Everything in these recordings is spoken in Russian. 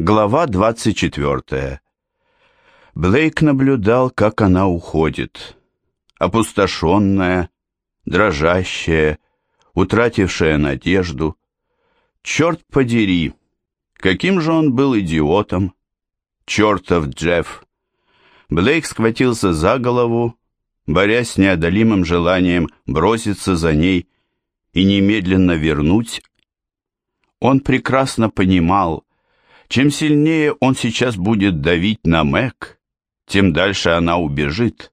Глава 24. Блейк наблюдал, как она уходит. Опустошенная, дрожащая, утратившая надежду. Черт подери, каким же он был идиотом. Чертов Джефф. Блейк схватился за голову, борясь с неодолимым желанием броситься за ней и немедленно вернуть. Он прекрасно понимал, чем сильнее он сейчас будет давить на Мэг, тем дальше она убежит.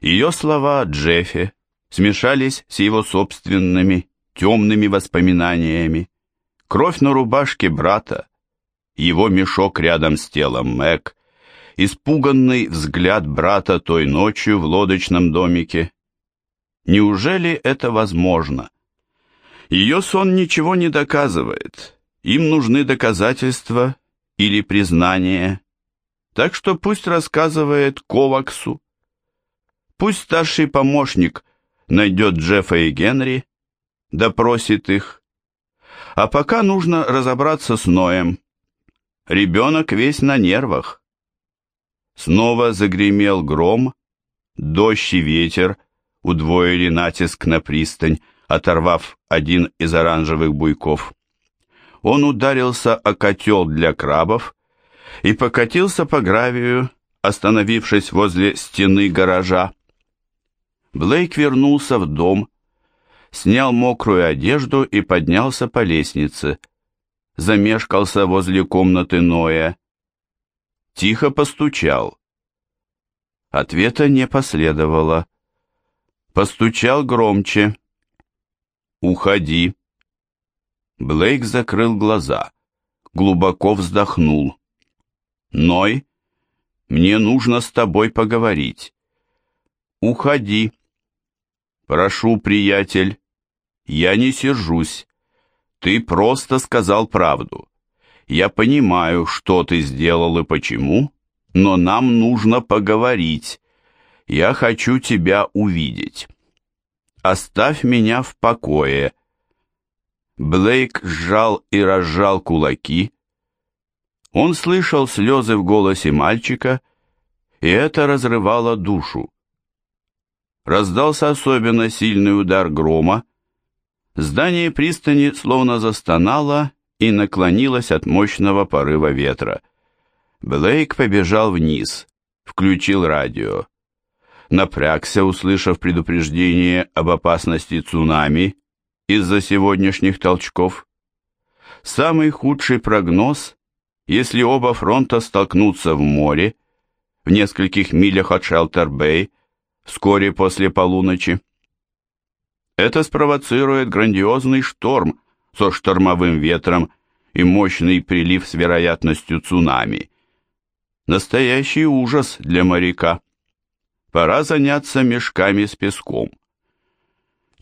Ее слова о Джеффе смешались с его собственными темными воспоминаниями. Кровь на рубашке брата, его мешок рядом с телом Мэг, испуганный взгляд брата той ночью в лодочном домике. Неужели это возможно? Ее сон ничего не доказывает, им нужны доказательства или признание. Так что пусть рассказывает Коваксу. Пусть старший помощник найдет Джеффа и Генри, допросит их. А пока нужно разобраться с Ноем. Ребенок весь на нервах. Снова загремел гром, дождь и ветер удвоили натиск на пристань, оторвав один из оранжевых буйков он ударился о котел для крабов и покатился по гравию, остановившись возле стены гаража. Блейк вернулся в дом, снял мокрую одежду и поднялся по лестнице. Замешкался возле комнаты Ноя. Тихо постучал. Ответа не последовало. Постучал громче. «Уходи», Блейк закрыл глаза, глубоко вздохнул. «Ной, мне нужно с тобой поговорить». «Уходи». «Прошу, приятель, я не сержусь. Ты просто сказал правду. Я понимаю, что ты сделал и почему, но нам нужно поговорить. Я хочу тебя увидеть. Оставь меня в покое». Блейк сжал и разжал кулаки. Он слышал слезы в голосе мальчика, и это разрывало душу. Раздался особенно сильный удар грома. Здание пристани словно застонало и наклонилось от мощного порыва ветра. Блейк побежал вниз, включил радио. Напрягся, услышав предупреждение об опасности цунами, из-за сегодняшних толчков. Самый худший прогноз, если оба фронта столкнутся в море, в нескольких милях от Шелтер-Бэй, вскоре после полуночи. Это спровоцирует грандиозный шторм со штормовым ветром и мощный прилив с вероятностью цунами. Настоящий ужас для моряка. Пора заняться мешками с песком.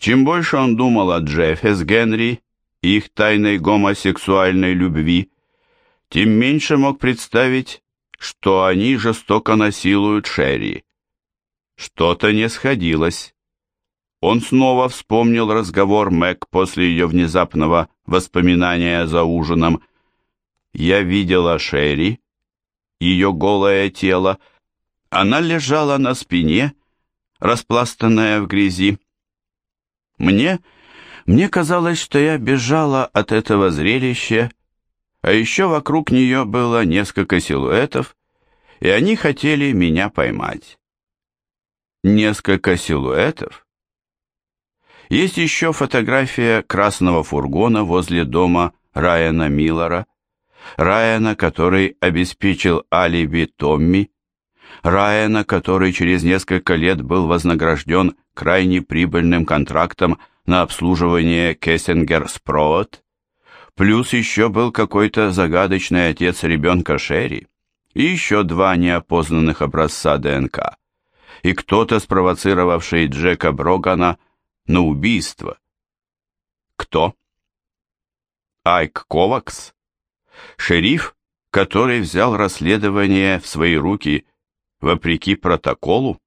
Чем больше он думал о Джеффе с Генри и их тайной гомосексуальной любви, тем меньше мог представить, что они жестоко насилуют Шерри. Что-то не сходилось. Он снова вспомнил разговор Мэг после ее внезапного воспоминания за ужином. «Я видела Шерри, ее голое тело. Она лежала на спине, распластанная в грязи. Мне, мне казалось, что я бежала от этого зрелища, а еще вокруг нее было несколько силуэтов, и они хотели меня поймать. Несколько силуэтов? Есть еще фотография красного фургона возле дома Райана Миллера, Райана, который обеспечил алиби Томми, Райана, который через несколько лет был вознагражден крайне прибыльным контрактом на обслуживание Кессингер Спроот, плюс еще был какой-то загадочный отец ребенка Шерри и еще два неопознанных образца ДНК, и кто-то, спровоцировавший Джека Брогана на убийство. Кто? Айк Ковакс? Шериф, который взял расследование в свои руки вопреки протоколу?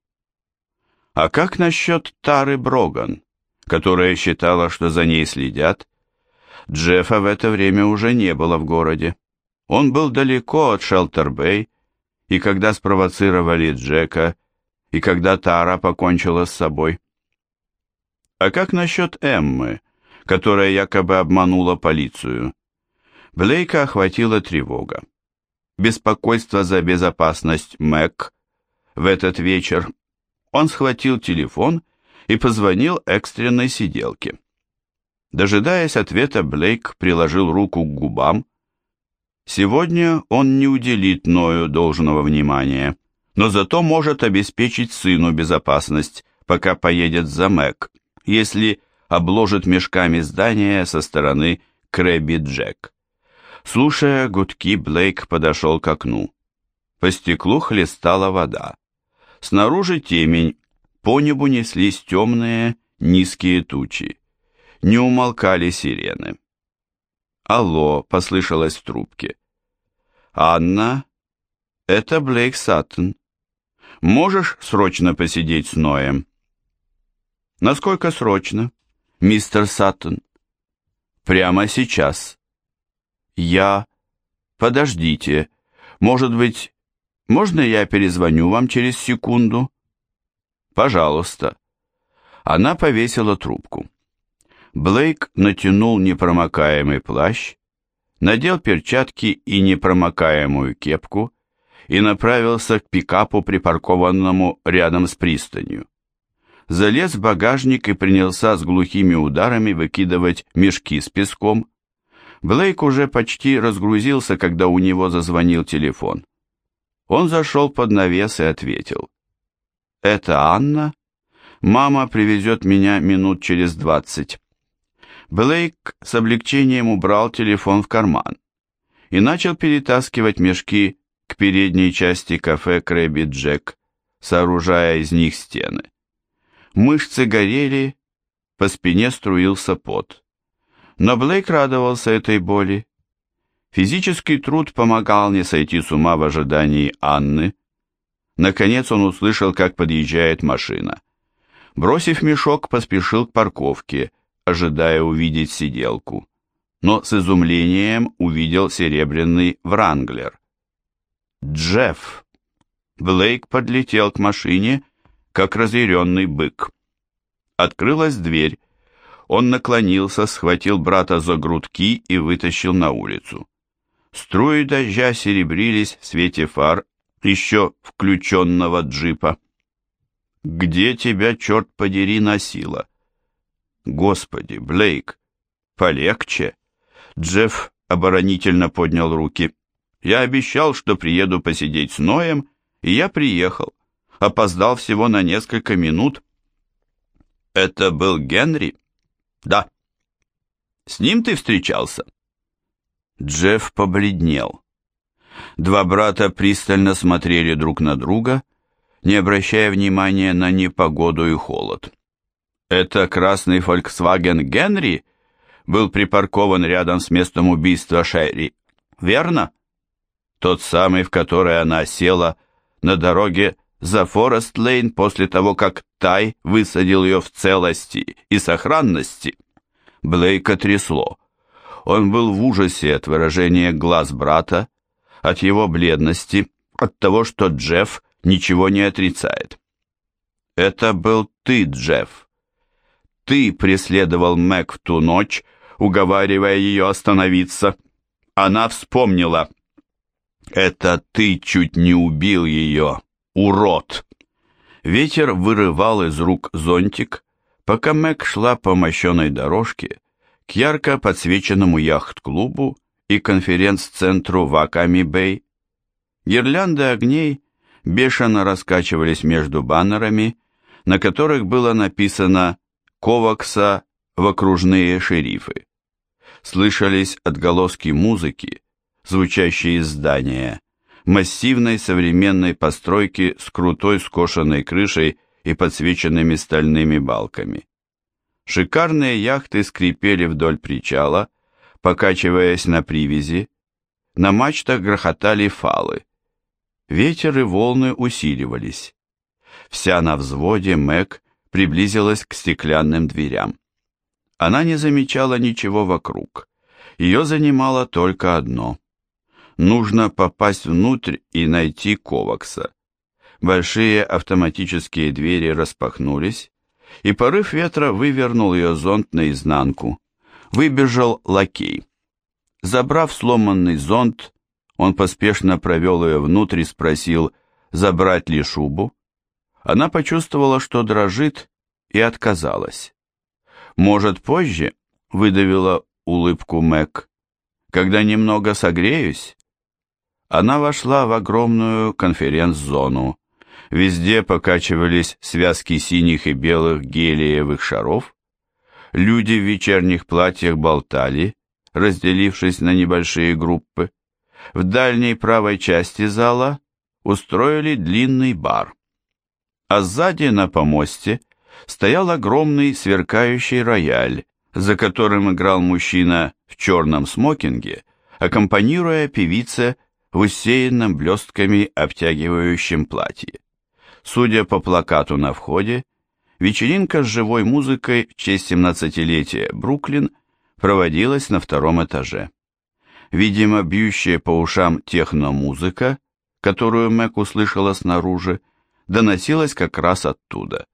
А как насчет Тары Броган, которая считала, что за ней следят? Джеффа в это время уже не было в городе. Он был далеко от Шелтер-Бэй, и когда спровоцировали Джека, и когда Тара покончила с собой. А как насчет Эммы, которая якобы обманула полицию? Блейка охватила тревога. Беспокойство за безопасность Мэг в этот вечер. Он схватил телефон и позвонил экстренной сиделке. Дожидаясь ответа, Блейк приложил руку к губам. Сегодня он не уделит Ною должного внимания, но зато может обеспечить сыну безопасность, пока поедет за Мэг, если обложит мешками здание со стороны Крэбби Джек. Слушая гудки, Блейк подошел к окну. По стеклу хлестала вода. Снаружи темень, по небу неслись темные, низкие тучи. Не умолкали сирены. «Алло», — послышалось в трубке. «Анна, это Блейк Саттон. Можешь срочно посидеть с Ноем?» «Насколько срочно, мистер Саттон?» «Прямо сейчас». «Я...» «Подождите. Может быть, можно я перезвоню вам через секунду?» «Пожалуйста». Она повесила трубку. Блейк натянул непромокаемый плащ, надел перчатки и непромокаемую кепку и направился к пикапу, припаркованному рядом с пристанью. Залез в багажник и принялся с глухими ударами выкидывать мешки с песком. Блейк уже почти разгрузился, когда у него зазвонил телефон. Он зашел под навес и ответил. «Это Анна? Мама привезет меня минут через двадцать». Блейк с облегчением убрал телефон в карман и начал перетаскивать мешки к передней части кафе Крэбби Джек, сооружая из них стены. Мышцы горели, по спине струился пот. Но Блейк радовался этой боли. Физический труд помогал не сойти с ума в ожидании Анны. Наконец он услышал, как подъезжает машина. Бросив мешок, поспешил к парковке – ожидая увидеть сиделку, но с изумлением увидел серебряный Вранглер. Джефф! Блейк подлетел к машине, как разъяренный бык. Открылась дверь. Он наклонился, схватил брата за грудки и вытащил на улицу. Струи дождя серебрились в свете фар еще включенного джипа. «Где тебя, черт подери, носило?» Господи, Блейк, полегче. Джефф оборонительно поднял руки. Я обещал, что приеду посидеть с Ноем, и я приехал. Опоздал всего на несколько минут. Это был Генри? Да. С ним ты встречался? Джефф побледнел. Два брата пристально смотрели друг на друга, не обращая внимания на непогоду и холод. Это красный Volkswagen Генри был припаркован рядом с местом убийства Шерри, верно? Тот самый, в который она села на дороге за Форест-Лейн после того, как Тай высадил ее в целости и сохранности. Блейка трясло. Он был в ужасе от выражения глаз брата, от его бледности, от того, что Джефф ничего не отрицает. «Это был ты, Джефф», ты преследовал Мэг в ту ночь, уговаривая ее остановиться. Она вспомнила. Это ты чуть не убил ее, урод. Ветер вырывал из рук зонтик, пока Мэг шла по мощеной дорожке к ярко подсвеченному яхт-клубу и конференц-центру в Аками-Бэй. Гирлянды огней бешено раскачивались между баннерами, на которых было написано Ковакса в окружные шерифы. Слышались отголоски музыки, звучащие из здания, массивной современной постройки с крутой скошенной крышей и подсвеченными стальными балками. Шикарные яхты скрипели вдоль причала, покачиваясь на привязи, на мачтах грохотали фалы. Ветер и волны усиливались. Вся на взводе Мэг приблизилась к стеклянным дверям. Она не замечала ничего вокруг. Ее занимало только одно. Нужно попасть внутрь и найти Ковакса. Большие автоматические двери распахнулись, и порыв ветра вывернул ее зонт наизнанку. Выбежал лакей. Забрав сломанный зонт, он поспешно провел ее внутрь и спросил, забрать ли шубу. Она почувствовала, что дрожит, и отказалась. «Может, позже?» — выдавила улыбку Мэг. «Когда немного согреюсь?» Она вошла в огромную конференц-зону. Везде покачивались связки синих и белых гелиевых шаров. Люди в вечерних платьях болтали, разделившись на небольшие группы. В дальней правой части зала устроили длинный бар. А сзади на помосте стоял огромный сверкающий рояль, за которым играл мужчина в черном смокинге, аккомпанируя певице в усеянном блестками обтягивающем платье. Судя по плакату на входе, вечеринка с живой музыкой в честь 17-летия Бруклин проводилась на втором этаже. Видимо, бьющая по ушам техномузыка, которую Мэг услышала снаружи, доносилась как раз оттуда.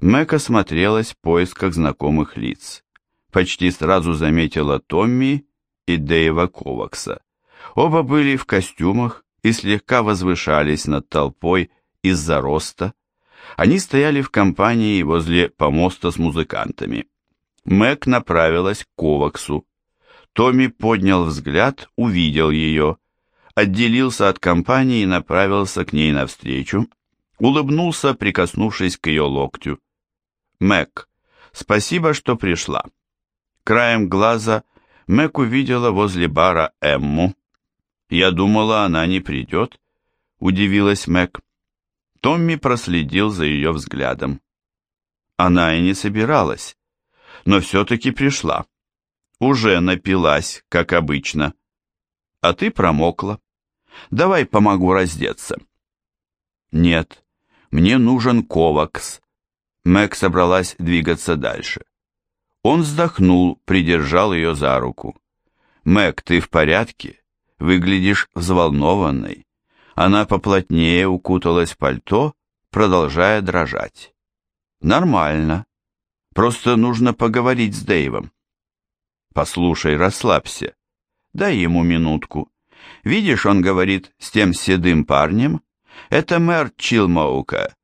Мэг осмотрелась в поисках знакомых лиц. Почти сразу заметила Томми и Дэйва Ковакса. Оба были в костюмах и слегка возвышались над толпой из-за роста. Они стояли в компании возле помоста с музыкантами. Мэг направилась к Коваксу. Томми поднял взгляд, увидел ее, отделился от компании и направился к ней навстречу, улыбнулся, прикоснувшись к ее локтю. «Мэг, спасибо, что пришла». Краем глаза Мэг увидела возле бара Эмму, «Я думала, она не придет», — удивилась Мэг. Томми проследил за ее взглядом. Она и не собиралась, но все-таки пришла. Уже напилась, как обычно. А ты промокла. Давай помогу раздеться. Нет, мне нужен ковакс. Мэг собралась двигаться дальше. Он вздохнул, придержал ее за руку. «Мэг, ты в порядке?» Выглядишь взволнованной. Она поплотнее укуталась в пальто, продолжая дрожать. Нормально. Просто нужно поговорить с Дэйвом. Послушай, расслабься. Дай ему минутку. Видишь, он говорит с тем седым парнем. Это мэр Чилмоука.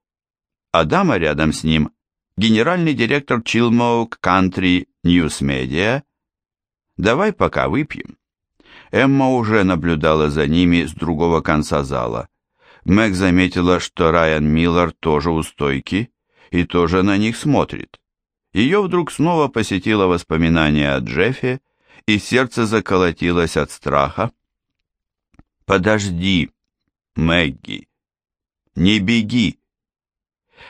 А дама рядом с ним — генеральный директор Чилмоук Country News Media. Давай пока выпьем. Эмма уже наблюдала за ними с другого конца зала. Мэг заметила, что Райан Миллар тоже у стойки и тоже на них смотрит. Ее вдруг снова посетило воспоминание о Джеффе, и сердце заколотилось от страха. «Подожди, Мэгги, не беги!»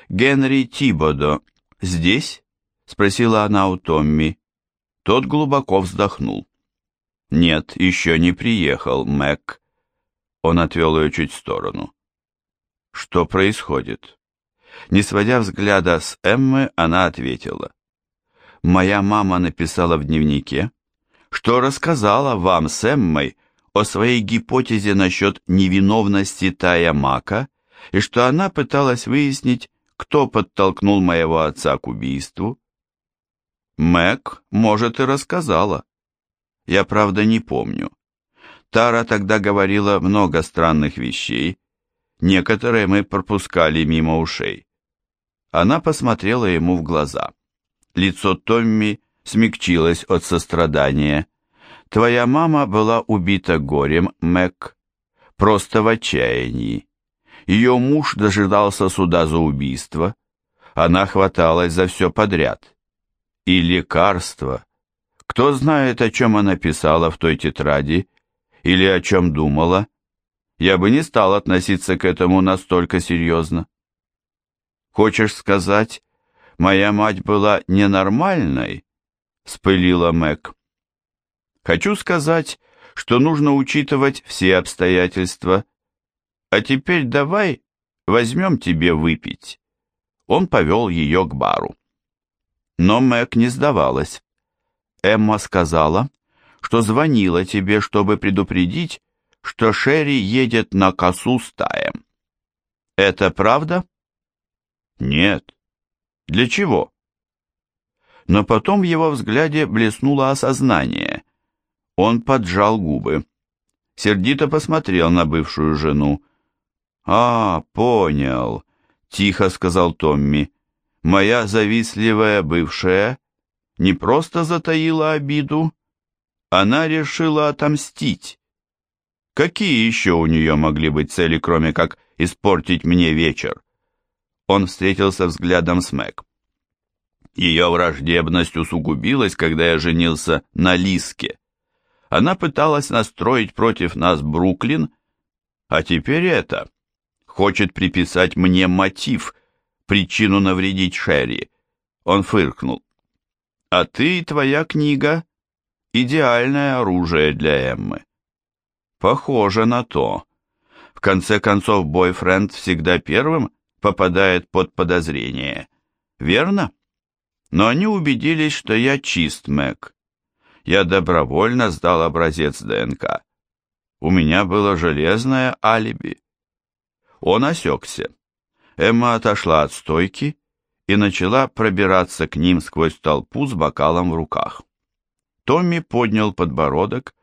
«Генри Тибодо здесь?» — спросила она у Томми. Тот глубоко вздохнул. «Нет, еще не приехал, Мэг». Он отвел ее чуть в сторону. «Что происходит?» Не сводя взгляда с Эммы, она ответила. «Моя мама написала в дневнике, что рассказала вам с Эммой о своей гипотезе насчет невиновности Тая Мака и что она пыталась выяснить, кто подтолкнул моего отца к убийству. Мэг, может, и рассказала. Я, правда, не помню. Тара тогда говорила много странных вещей, некоторые мы пропускали мимо ушей. Она посмотрела ему в глаза. Лицо Томми смягчилось от сострадания. «Твоя мама была убита горем, Мэг, просто в отчаянии. Ее муж дожидался суда за убийство. Она хваталась за все подряд. И лекарства, кто знает, о чем она писала в той тетради или о чем думала? Я бы не стал относиться к этому настолько серьезно. Хочешь сказать, моя мать была ненормальной? Спылила Мэг. Хочу сказать, что нужно учитывать все обстоятельства. А теперь давай возьмем тебе выпить. Он повел ее к бару. Но Мэг не сдавалась. Эмма сказала, что звонила тебе, чтобы предупредить, что Шерри едет на косу стаем. Это правда? Нет. Для чего? Но потом в его взгляде блеснуло осознание. Он поджал губы. Сердито посмотрел на бывшую жену. «А, понял», — тихо сказал Томми. «Моя завистливая бывшая не просто затаила обиду, она решила отомстить. Какие еще у нее могли быть цели, кроме как испортить мне вечер?» Он встретился взглядом с Мэг. Ее враждебность усугубилась, когда я женился на Лиске. Она пыталась настроить против нас Бруклин, а теперь это. Хочет приписать мне мотив, причину навредить Шерри. Он фыркнул. А ты и твоя книга — идеальное оружие для Эммы. Похоже на то. В конце концов, бойфренд всегда первым попадает под подозрение. Верно? Но они убедились, что я чист, Мэг. Я добровольно сдал образец ДНК. У меня было железное алиби. Он осекся. Эмма отошла от стойки и начала пробираться к ним сквозь толпу с бокалом в руках. Томми поднял подбородок,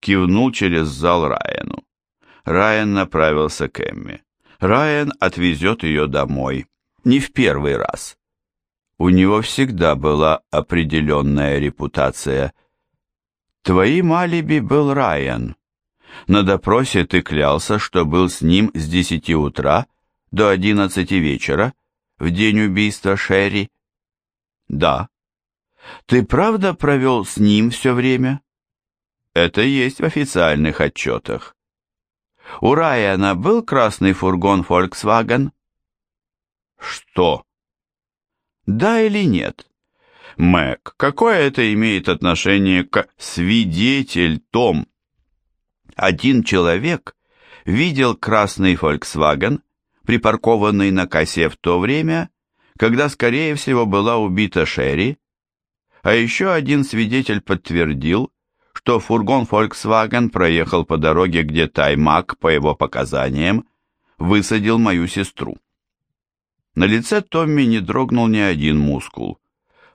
кивнул через зал Райану. Райан направился к Эмме. Райан отвезет ее домой. Не в первый раз. У него всегда была определенная репутация – Твоим алиби был Райан. На допросе ты клялся, что был с ним с десяти утра до одиннадцати вечера, в день убийства Шерри. Да. Ты правда провел с ним все время? Это есть в официальных отчетах. У Райана был красный фургон Volkswagen? Что? Да или нет? Мэг, какое это имеет отношение к свидетель Том? Один человек видел красный Volkswagen, припаркованный на косе в то время, когда, скорее всего, была убита Шерри, а еще один свидетель подтвердил, что фургон Volkswagen проехал по дороге, где Таймак, по его показаниям, высадил мою сестру. На лице Томми не дрогнул ни один мускул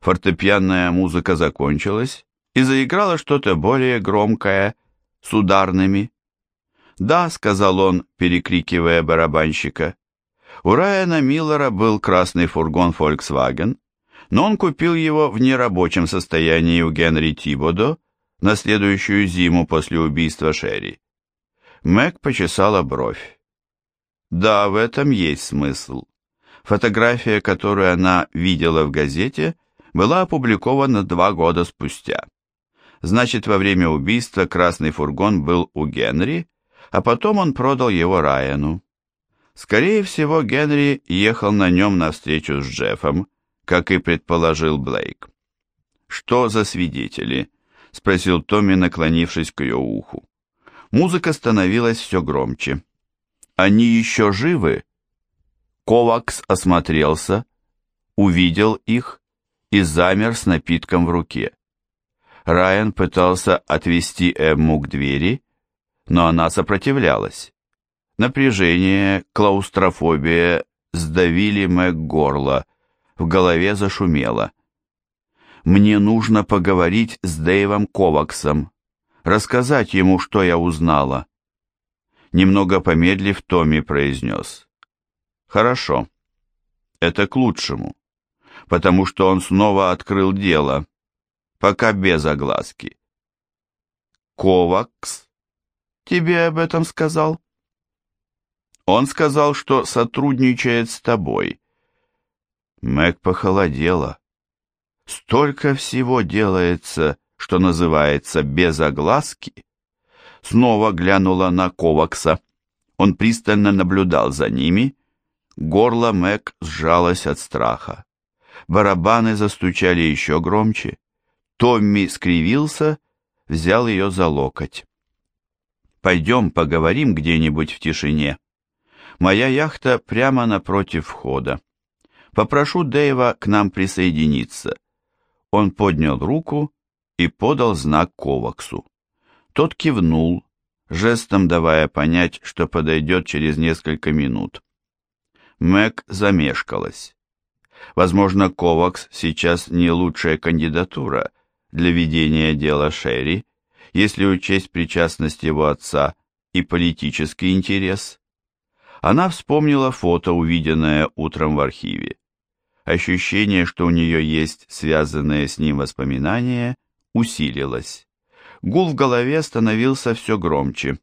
фортепианная музыка закончилась, и заиграло что-то более громкое, с ударными. «Да», — сказал он, перекрикивая барабанщика. У Райана Миллера был красный фургон Volkswagen, но он купил его в нерабочем состоянии у Генри Тибодо на следующую зиму после убийства Шерри. Мэг почесала бровь. Да, в этом есть смысл. Фотография, которую она видела в газете, была опубликована два года спустя. Значит, во время убийства красный фургон был у Генри, а потом он продал его Райану. Скорее всего, Генри ехал на нем навстречу с Джеффом, как и предположил Блейк. «Что за свидетели?» — спросил Томми, наклонившись к ее уху. Музыка становилась все громче. «Они еще живы?» Ковакс осмотрелся, увидел их и замер с напитком в руке. Райан пытался отвести Эмму к двери, но она сопротивлялась. Напряжение, клаустрофобия сдавили Мэг горло, в голове зашумело. «Мне нужно поговорить с Дэйвом Коваксом, рассказать ему, что я узнала». Немного помедлив, Томми произнес. «Хорошо, это к лучшему потому что он снова открыл дело, пока без огласки. «Ковакс тебе об этом сказал?» «Он сказал, что сотрудничает с тобой». Мэг похолодела. «Столько всего делается, что называется без огласки». Снова глянула на Ковакса. Он пристально наблюдал за ними. Горло Мэг сжалось от страха. Барабаны застучали еще громче. Томми скривился, взял ее за локоть. «Пойдем поговорим где-нибудь в тишине. Моя яхта прямо напротив входа. Попрошу Дэйва к нам присоединиться». Он поднял руку и подал знак Коваксу. Тот кивнул, жестом давая понять, что подойдет через несколько минут. Мэг замешкалась. Возможно, Ковакс сейчас не лучшая кандидатура для ведения дела Шерри, если учесть причастность его отца и политический интерес. Она вспомнила фото, увиденное утром в архиве. Ощущение, что у нее есть связанные с ним воспоминания, усилилось. Гул в голове становился все громче.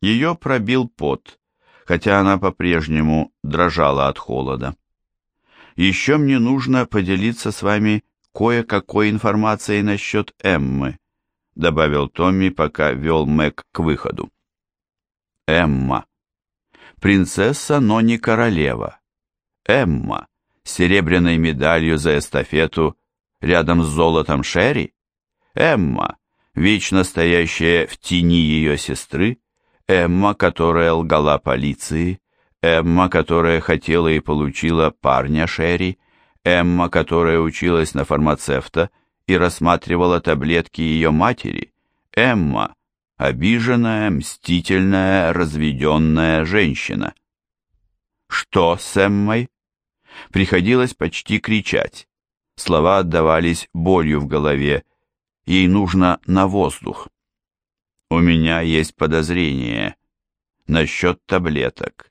Ее пробил пот, хотя она по-прежнему дрожала от холода. «Еще мне нужно поделиться с вами кое-какой информацией насчет Эммы», добавил Томми, пока вел Мэг к выходу. Эмма. Принцесса, но не королева. Эмма с серебряной медалью за эстафету рядом с золотом Шерри. Эмма, вечно стоящая в тени ее сестры. Эмма, которая лгала полиции. Эмма, которая хотела и получила парня Шерри. Эмма, которая училась на фармацевта и рассматривала таблетки ее матери. Эмма, обиженная, мстительная, разведенная женщина. Что с Эммой? Приходилось почти кричать. Слова отдавались болью в голове. Ей нужно на воздух. У меня есть подозрение насчет таблеток.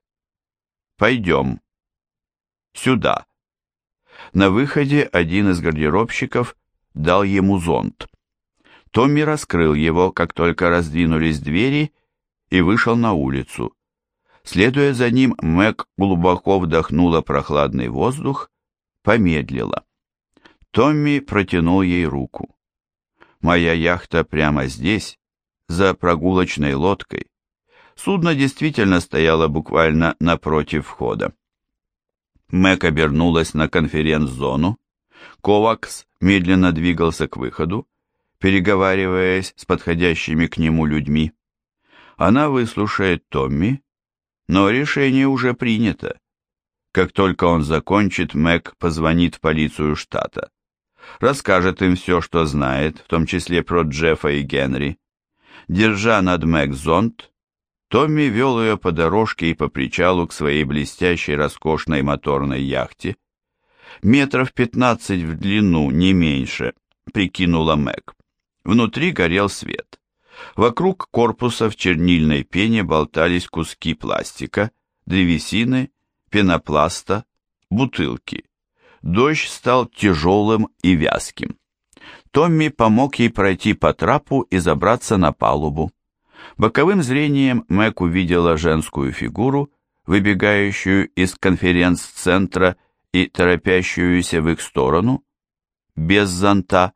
Пойдем. Сюда. На выходе один из гардеробщиков дал ему зонт. Томми раскрыл его, как только раздвинулись двери, и вышел на улицу. Следуя за ним, Мэг глубоко вдохнула прохладный воздух, помедлила. Томми протянул ей руку. «Моя яхта прямо здесь, за прогулочной лодкой». Судно действительно стояло буквально напротив входа. Мэг обернулась на конференц-зону. Ковакс медленно двигался к выходу, переговариваясь с подходящими к нему людьми. Она выслушает Томми, но решение уже принято. Как только он закончит, Мэг позвонит в полицию штата. Расскажет им все, что знает, в том числе про Джеффа и Генри. Держа над Мэг зонт, Томми вел ее по дорожке и по причалу к своей блестящей роскошной моторной яхте. Метров пятнадцать в длину, не меньше, прикинула Мэг. Внутри горел свет. Вокруг корпуса в чернильной пене болтались куски пластика, древесины, пенопласта, бутылки. Дождь стал тяжелым и вязким. Томми помог ей пройти по трапу и забраться на палубу. Боковым зрением Мэг увидела женскую фигуру, выбегающую из конференц-центра и торопящуюся в их сторону, без зонта.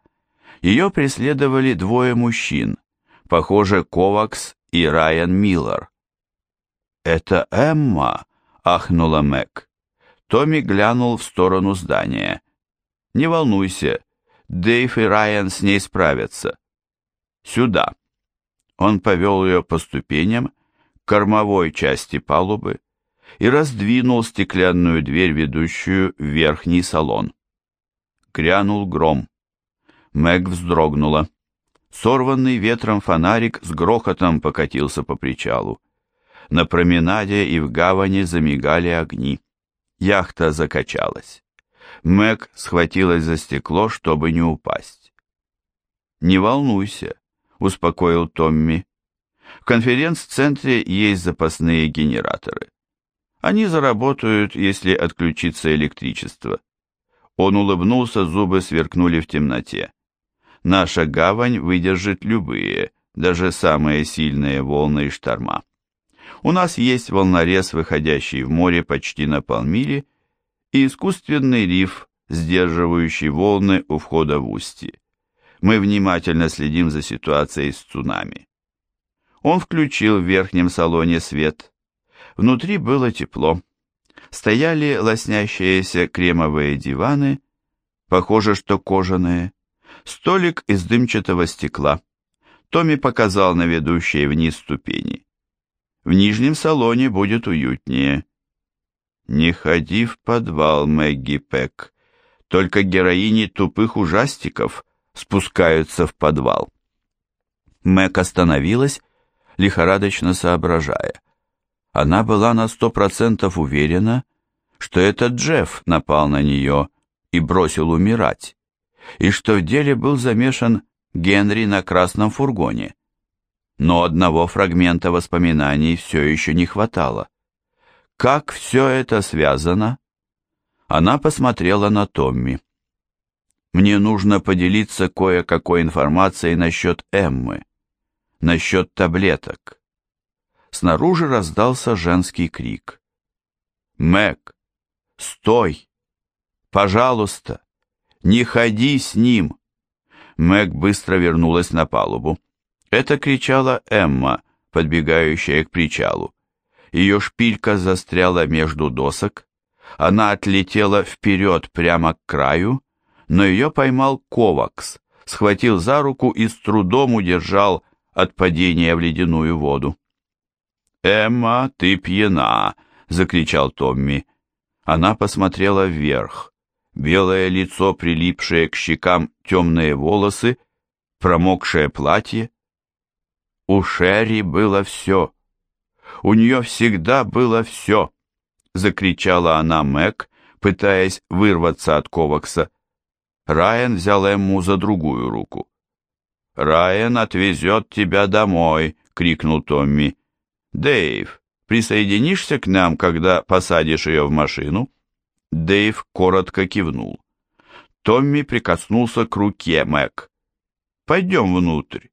Ее преследовали двое мужчин, похоже, Ковакс и Райан Миллер. «Это Эмма!» — ахнула Мэг. Томми глянул в сторону здания. «Не волнуйся, Дэйв и Райан с ней справятся. Сюда!» Он повел ее по ступеням к кормовой части палубы и раздвинул стеклянную дверь, ведущую в верхний салон. Грянул гром. Мэг вздрогнула. Сорванный ветром фонарик с грохотом покатился по причалу. На променаде и в гавани замигали огни. Яхта закачалась. Мэг схватилась за стекло, чтобы не упасть. «Не волнуйся», — успокоил Томми. «В конференц-центре есть запасные генераторы. Они заработают, если отключится электричество». Он улыбнулся, зубы сверкнули в темноте. Наша гавань выдержит любые, даже самые сильные волны и шторма. У нас есть волнорез, выходящий в море почти на полмили, и искусственный риф, сдерживающий волны у входа в устье. Мы внимательно следим за ситуацией с цунами. Он включил в верхнем салоне свет. Внутри было тепло. Стояли лоснящиеся кремовые диваны, похоже, что кожаные, столик из дымчатого стекла. Томми показал на ведущие вниз ступени. В нижнем салоне будет уютнее. Не ходи в подвал, Мэгги Пэк. Только героини тупых ужастиков спускаются в подвал. Мэг остановилась, лихорадочно соображая. Она была на сто процентов уверена, что это Джефф напал на нее и бросил умирать, и что в деле был замешан Генри на красном фургоне. Но одного фрагмента воспоминаний все еще не хватало. Как все это связано? Она посмотрела на Томми. Мне нужно поделиться кое-какой информацией насчет Эммы, насчет таблеток. Снаружи раздался женский крик. «Мэг, стой! Пожалуйста, не ходи с ним!» Мэг быстро вернулась на палубу. Это кричала Эмма, подбегающая к причалу. Ее шпилька застряла между досок. Она отлетела вперед прямо к краю, но ее поймал Ковакс, схватил за руку и с трудом удержал от падения в ледяную воду. «Эмма, ты пьяна!» — закричал Томми. Она посмотрела вверх. Белое лицо, прилипшее к щекам темные волосы, промокшее платье. У Шерри было все. У нее всегда было все, закричала она Мэг, пытаясь вырваться от Ковакса. Райан взял Эмму за другую руку. «Райан отвезет тебя домой!» — крикнул Томми. «Дэйв, присоединишься к нам, когда посадишь ее в машину?» Дэйв коротко кивнул. Томми прикоснулся к руке Мэг. «Пойдем внутрь.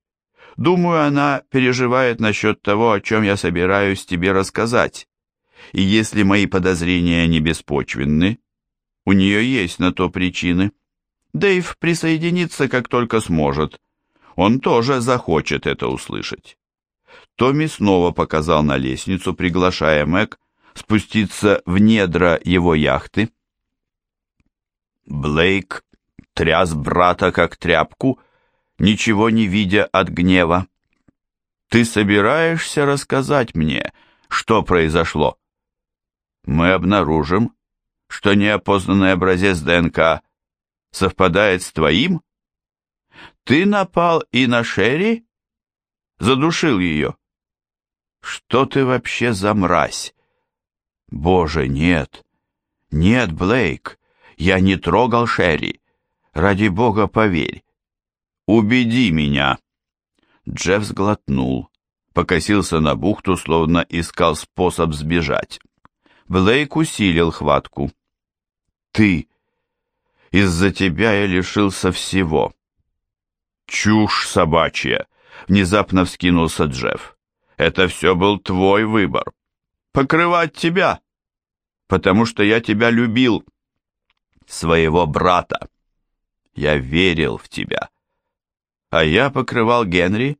Думаю, она переживает насчет того, о чем я собираюсь тебе рассказать. И если мои подозрения не беспочвенны, у нее есть на то причины». Дэйв присоединится, как только сможет. Он тоже захочет это услышать. Томми снова показал на лестницу, приглашая Мэг спуститься в недра его яхты. Блейк тряс брата как тряпку, ничего не видя от гнева. «Ты собираешься рассказать мне, что произошло?» «Мы обнаружим, что неопознанный образец ДНК совпадает с твоим? Ты напал и на Шерри? Задушил ее? Что ты вообще за мразь? Боже, нет. Нет, Блейк, я не трогал Шерри. Ради бога, поверь. Убеди меня. Джефф сглотнул, покосился на бухту, словно искал способ сбежать. Блейк усилил хватку. «Ты из-за тебя я лишился всего». «Чушь собачья!» — внезапно вскинулся Джефф. «Это все был твой выбор. Покрывать тебя, потому что я тебя любил, своего брата. Я верил в тебя. А я покрывал Генри,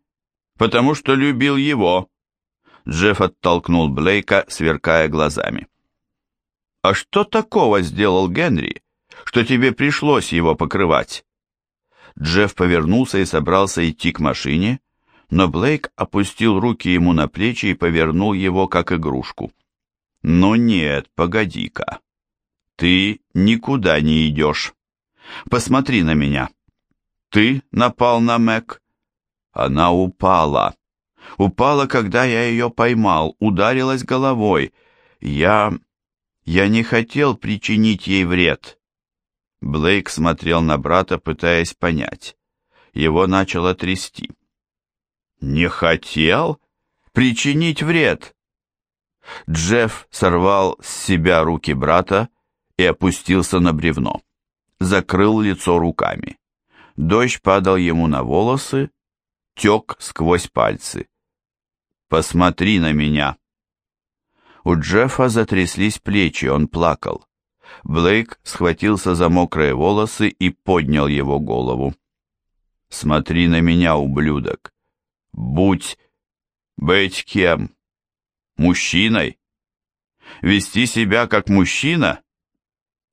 потому что любил его». Джефф оттолкнул Блейка, сверкая глазами. «А что такого сделал Генри, что тебе пришлось его покрывать?» Джефф повернулся и собрался идти к машине, но Блейк опустил руки ему на плечи и повернул его как игрушку. «Ну нет, погоди-ка. Ты никуда не идешь. Посмотри на меня. Ты напал на Мэг. Она упала. Упала, когда я ее поймал, ударилась головой. Я... я не хотел причинить ей вред. Блейк смотрел на брата, пытаясь понять. Его начало трясти. «Не хотел причинить вред?» Джефф сорвал с себя руки брата и опустился на бревно. Закрыл лицо руками. Дождь падал ему на волосы, тек сквозь пальцы. «Посмотри на меня!» У Джеффа затряслись плечи, он плакал. Блейк схватился за мокрые волосы и поднял его голову. «Смотри на меня, ублюдок! Будь... быть кем? Мужчиной? Вести себя как мужчина?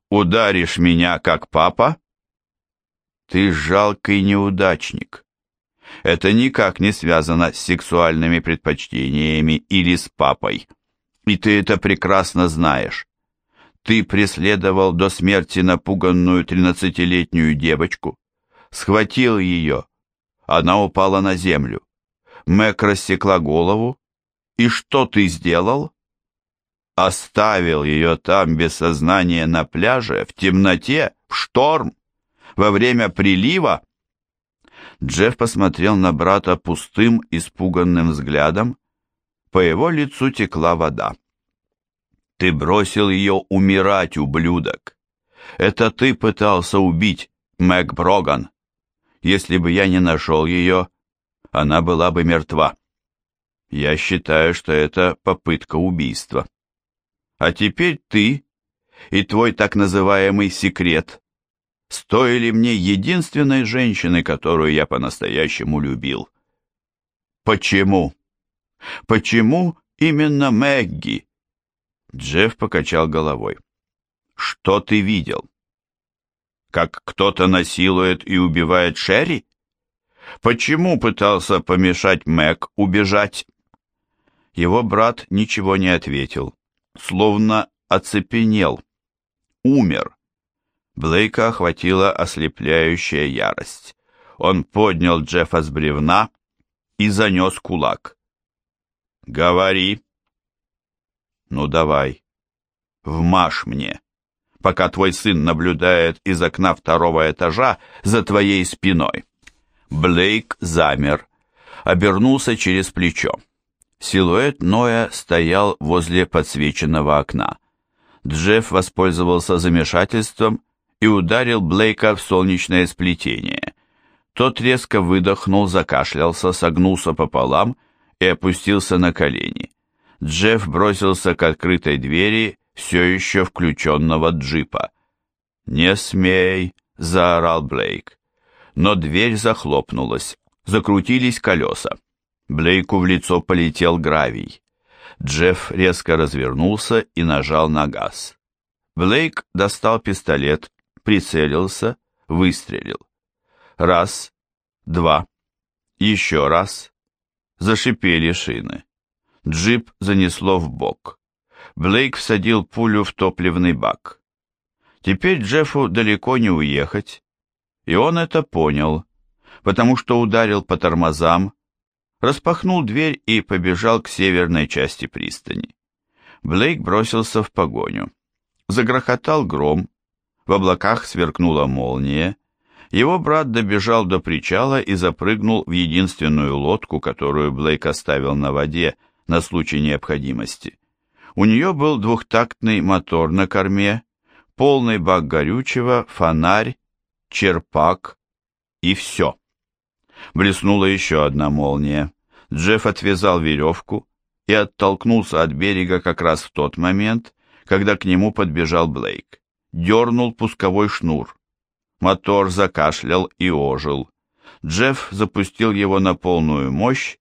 Ударишь меня как папа? Ты жалкий неудачник. Это никак не связано с сексуальными предпочтениями или с папой. И ты это прекрасно знаешь. Ты преследовал до смерти напуганную тринадцатилетнюю девочку, схватил ее. Она упала на землю. Мэг рассекла голову. «И что ты сделал?» «Оставил ее там без сознания на пляже, в темноте, в шторм, во время прилива?» Джефф посмотрел на брата пустым, испуганным взглядом. По его лицу текла вода. «Ты бросил ее умирать, ублюдок! Это ты пытался убить Мэг Броган! Если бы я не нашел ее, она была бы мертва. Я считаю, что это попытка убийства. А теперь ты и твой так называемый секрет стоили мне единственной женщины, которую я по-настоящему любил. Почему? Почему именно Мэгги? Джефф покачал головой. Что ты видел? Как кто-то насилует и убивает Шерри? Почему пытался помешать Мэг убежать? Его брат ничего не ответил, словно оцепенел. Умер. Блейка охватила ослепляющая ярость. Он поднял Джеффа с бревна и занес кулак. «Говори». «Ну давай, вмажь мне, пока твой сын наблюдает из окна второго этажа за твоей спиной». Блейк замер, обернулся через плечо. Силуэт Ноя стоял возле подсвеченного окна. Джефф воспользовался замешательством и ударил Блейка в солнечное сплетение. Тот резко выдохнул, закашлялся, согнулся пополам и опустился на колени. Джефф бросился к открытой двери все еще включенного джипа. «Не смей!» — заорал Блейк. Но дверь захлопнулась, закрутились колеса. Блейку в лицо полетел гравий. Джефф резко развернулся и нажал на газ. Блейк достал пистолет прицелился, выстрелил. Раз, два, еще раз. Зашипели шины. Джип занесло в бок. Блейк всадил пулю в топливный бак. Теперь Джеффу далеко не уехать, и он это понял, потому что ударил по тормозам, распахнул дверь и побежал к северной части пристани. Блейк бросился в погоню. Загрохотал гром, в облаках сверкнула молния. Его брат добежал до причала и запрыгнул в единственную лодку, которую Блейк оставил на воде на случай необходимости. У нее был двухтактный мотор на корме, полный бак горючего, фонарь, черпак и все. Блеснула еще одна молния. Джефф отвязал веревку и оттолкнулся от берега как раз в тот момент, когда к нему подбежал Блейк дернул пусковой шнур. Мотор закашлял и ожил. Джефф запустил его на полную мощь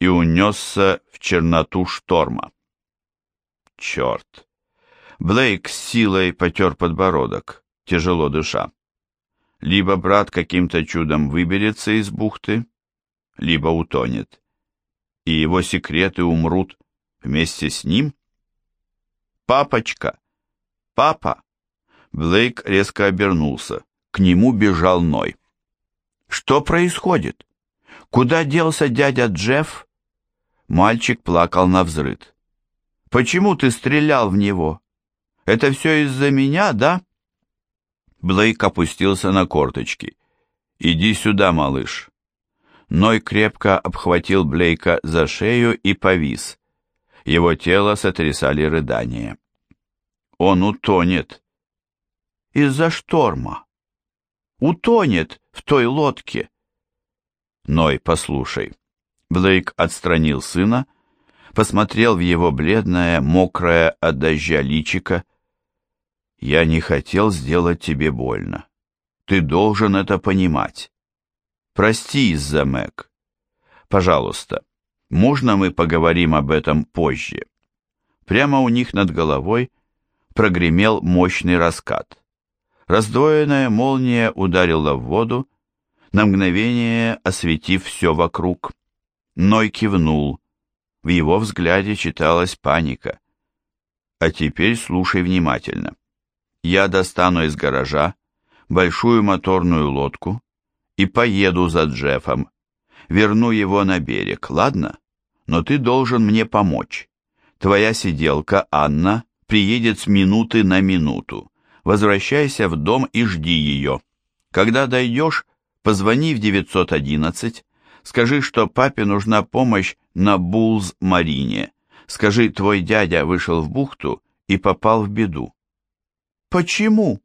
и унесся в черноту шторма. Черт! Блейк с силой потер подбородок, тяжело дыша. Либо брат каким-то чудом выберется из бухты, либо утонет, и его секреты умрут вместе с ним. «Папочка! Папа!» Блейк резко обернулся. К нему бежал Ной. «Что происходит? Куда делся дядя Джефф?» Мальчик плакал на взрыд. «Почему ты стрелял в него? Это все из-за меня, да?» Блейк опустился на корточки. «Иди сюда, малыш». Ной крепко обхватил Блейка за шею и повис. Его тело сотрясали рыдания. «Он утонет», из-за шторма. Утонет в той лодке. Ной, послушай. Блейк отстранил сына, посмотрел в его бледное, мокрое от дождя личико. Я не хотел сделать тебе больно. Ты должен это понимать. Прости из-за Мэг. Пожалуйста, можно мы поговорим об этом позже? Прямо у них над головой прогремел мощный раскат. Раздвоенная молния ударила в воду, на мгновение осветив все вокруг. Ной кивнул. В его взгляде читалась паника. А теперь слушай внимательно. Я достану из гаража большую моторную лодку и поеду за Джеффом. верну его на берег, ладно? Но ты должен мне помочь. Твоя сиделка, Анна, приедет с минуты на минуту. Возвращайся в дом и жди ее. Когда дойдешь, позвони в 911, скажи, что папе нужна помощь на Булз-Марине. Скажи, твой дядя вышел в бухту и попал в беду. Почему?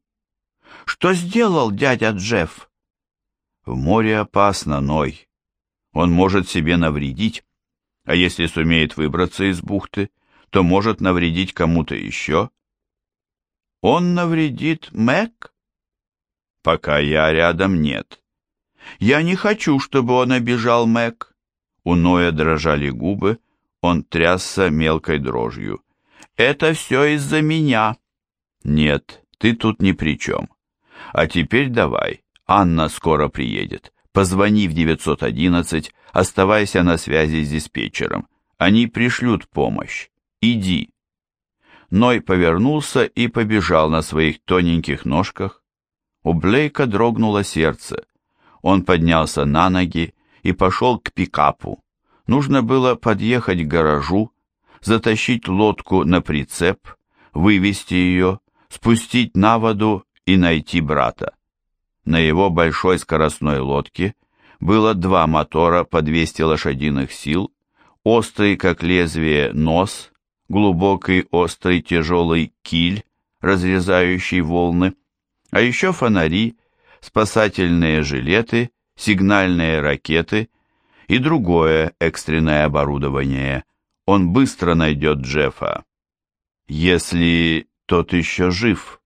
Что сделал дядя Джефф? В море опасно, Ной. Он может себе навредить, а если сумеет выбраться из бухты, то может навредить кому-то еще. Он навредит Мэг? Пока я рядом нет. Я не хочу, чтобы он обижал Мэг. У Ноя дрожали губы, он трясся мелкой дрожью. Это все из-за меня. Нет, ты тут ни при чем. А теперь давай, Анна скоро приедет. Позвони в 911, оставайся на связи с диспетчером. Они пришлют помощь. Иди. Ной повернулся и побежал на своих тоненьких ножках. У Блейка дрогнуло сердце. Он поднялся на ноги и пошел к пикапу. Нужно было подъехать к гаражу, затащить лодку на прицеп, вывести ее, спустить на воду и найти брата. На его большой скоростной лодке было два мотора по 200 лошадиных сил, острый, как лезвие, нос, глубокий, острый, тяжелый киль, разрезающий волны, а еще фонари, спасательные жилеты, сигнальные ракеты и другое экстренное оборудование. Он быстро найдет Джеффа, если тот еще жив.